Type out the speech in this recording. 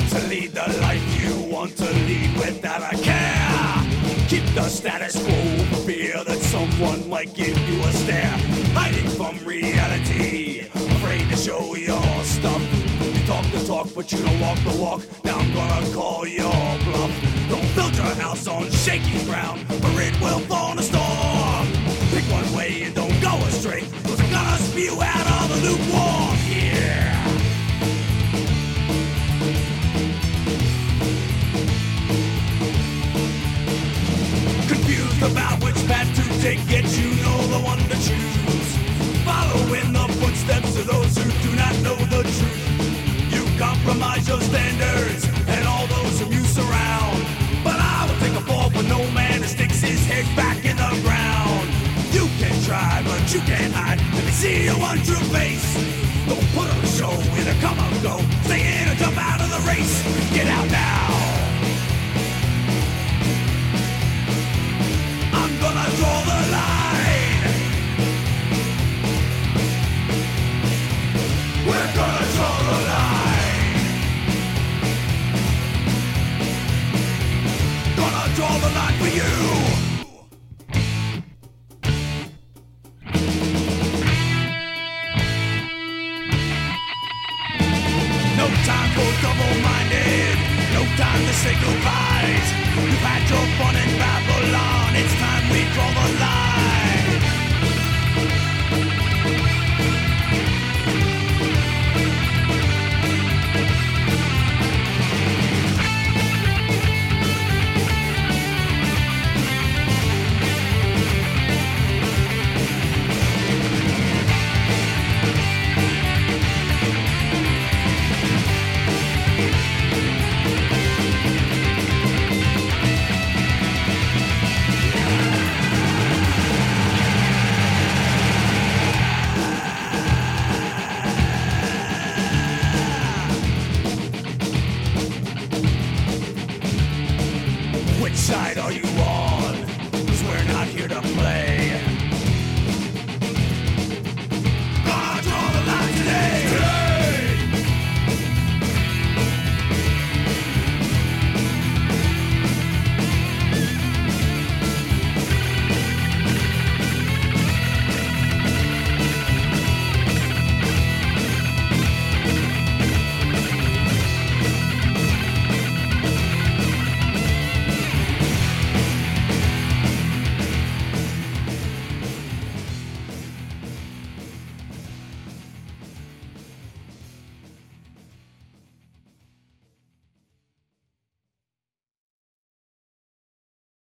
want to lead the life you want to lead without a care. Keep the status quo fear that someone might give you a stare. Hiding from reality, afraid to show your stuff. You talk the talk, but you don't walk the walk. Now I'm gonna call your bluff. Don't build your house on shaky ground, or it will fall in a storm. Pick one way and don't go astray, cause I'm gonna spew out you know the one that choose Follow in the footsteps of those who do not know the truth You compromise your standards and all those whom you surround But I will take a fall for no man sticks his head back in the ground You can try, but You can't hide. Let me see your one true face. Time for double-minded. No time to say goodbyes. You've had your fun in Babylon. side are you on?